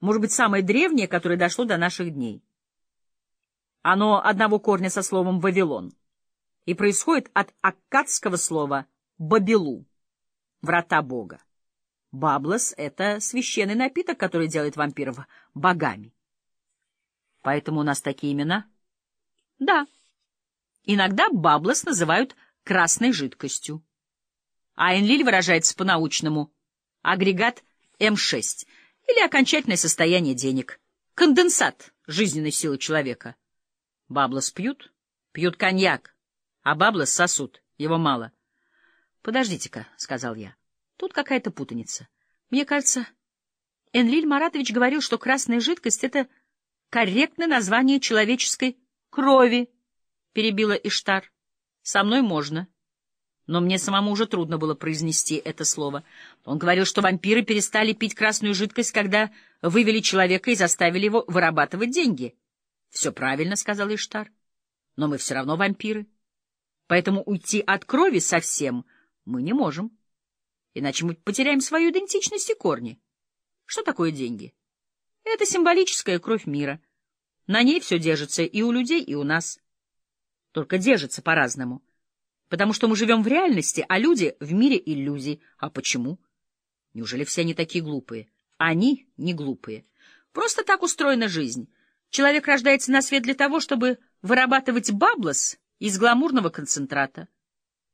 может быть, самое древнее, которое дошло до наших дней. Оно одного корня со словом «Вавилон» и происходит от аккадского слова «бабилу» — «врата Бога». Баблос — это священный напиток, который делает вампиров богами. Поэтому у нас такие имена? Да. Иногда баблос называют красной жидкостью. А Энлиль выражается по-научному. Агрегат М6 или окончательное состояние денег. Конденсат жизненной силы человека. Баблос пьют? Пьют коньяк. А баблос сосут. Его мало. — Подождите-ка, — сказал я. Тут какая-то путаница. Мне кажется, Энлиль Маратович говорил, что красная жидкость — это корректное название человеческой крови, — перебила Иштар. — Со мной можно. Но мне самому уже трудно было произнести это слово. Он говорил, что вампиры перестали пить красную жидкость, когда вывели человека и заставили его вырабатывать деньги. — Все правильно, — сказал Иштар. — Но мы все равно вампиры. Поэтому уйти от крови совсем мы не можем. Иначе мы потеряем свою идентичность и корни. Что такое деньги? Это символическая кровь мира. На ней все держится и у людей, и у нас. Только держится по-разному. Потому что мы живем в реальности, а люди — в мире иллюзий. А почему? Неужели все они такие глупые? Они не глупые. Просто так устроена жизнь. Человек рождается на свет для того, чтобы вырабатывать баблос из гламурного концентрата.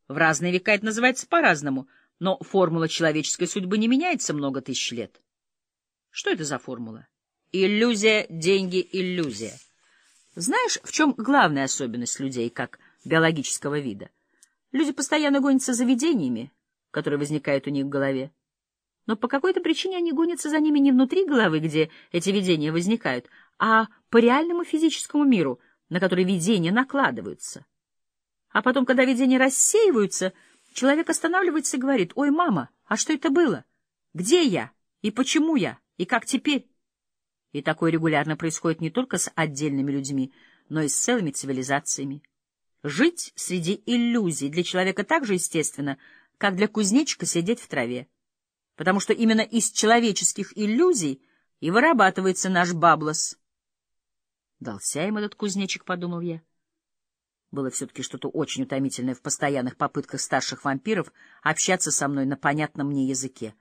В разные века это называется по-разному, но формула человеческой судьбы не меняется много тысяч лет. Что это за формула? Иллюзия, деньги, иллюзия. Знаешь, в чем главная особенность людей как биологического вида? Люди постоянно гонятся за видениями, которые возникают у них в голове. Но по какой-то причине они гонятся за ними не внутри головы, где эти видения возникают, а по реальному физическому миру, на который видения накладываются. А потом, когда видения рассеиваются, человек останавливается и говорит, «Ой, мама, а что это было? Где я? И почему я? И как теперь?» И такое регулярно происходит не только с отдельными людьми, но и с целыми цивилизациями. Жить среди иллюзий для человека так же естественно, как для кузнечика сидеть в траве. Потому что именно из человеческих иллюзий и вырабатывается наш баблос. Дался им этот кузнечик, — подумал я. Было все-таки что-то очень утомительное в постоянных попытках старших вампиров общаться со мной на понятном мне языке.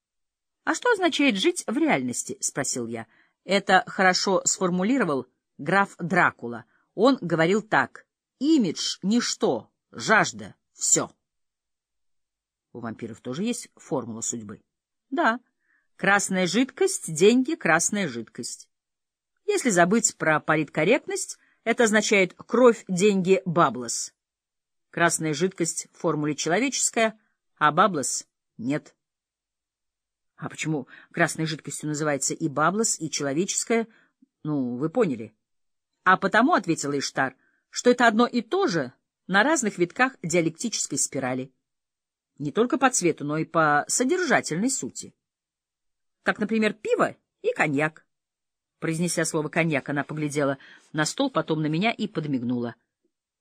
— А что означает жить в реальности? — спросил я. Это хорошо сформулировал граф Дракула. Он говорил так. Имидж — ничто, жажда — все. У вампиров тоже есть формула судьбы. Да, красная жидкость, деньги, красная жидкость. Если забыть про политкорректность, это означает кровь, деньги, баблос. Красная жидкость в формуле человеческая, а баблос нет. А почему красной жидкостью называется и баблос, и человеческая? Ну, вы поняли. А потому, — ответила Иштар, — что это одно и то же на разных витках диалектической спирали. Не только по цвету, но и по содержательной сути. Как, например, пиво и коньяк. Произнеся слово «коньяк», она поглядела на стол, потом на меня и подмигнула.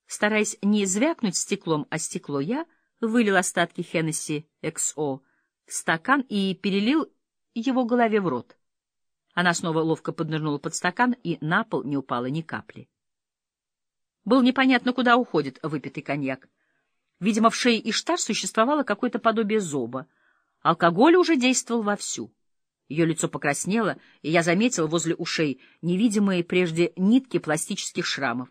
Стараясь не звякнуть стеклом о стекло, я вылил остатки Хеннесси XO в стакан и перелил его голове в рот. Она снова ловко поднырнула под стакан, и на пол не упало ни капли. Было непонятно, куда уходит выпитый коньяк. Видимо, в шее Иштар существовало какое-то подобие зоба. Алкоголь уже действовал вовсю. Ее лицо покраснело, и я заметил возле ушей невидимые прежде нитки пластических шрамов.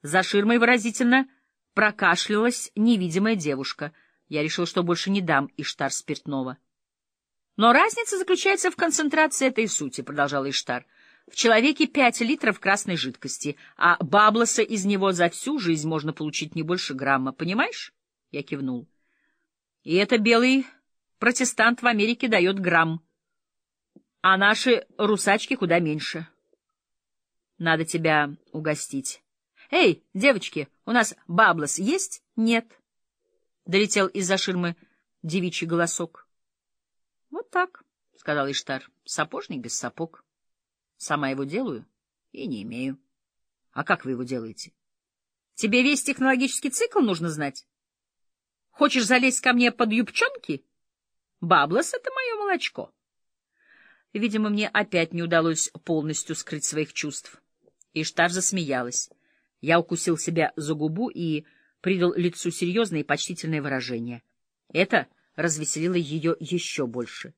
За ширмой выразительно прокашлялась невидимая девушка — я решил, что больше не дам Иштар спиртного. Но разница заключается в концентрации этой сути, — продолжал Иштар. В человеке пять литров красной жидкости, а баблоса из него за всю жизнь можно получить не больше грамма. Понимаешь? Я кивнул. И это белый протестант в Америке дает грамм, а наши русачки куда меньше. Надо тебя угостить. Эй, девочки, у нас баблос есть? Нет. Долетел из-за ширмы девичий голосок. — Вот так, — сказал Иштар, — сапожник без сапог. Сама его делаю и не имею. А как вы его делаете? Тебе весь технологический цикл нужно знать? Хочешь залезть ко мне под юбчонки? Баблос — это мое молочко. Видимо, мне опять не удалось полностью скрыть своих чувств. Иштар засмеялась. Я укусил себя за губу и придал лицу серьезное и почтительное выражение. Это развеселило ее еще больше.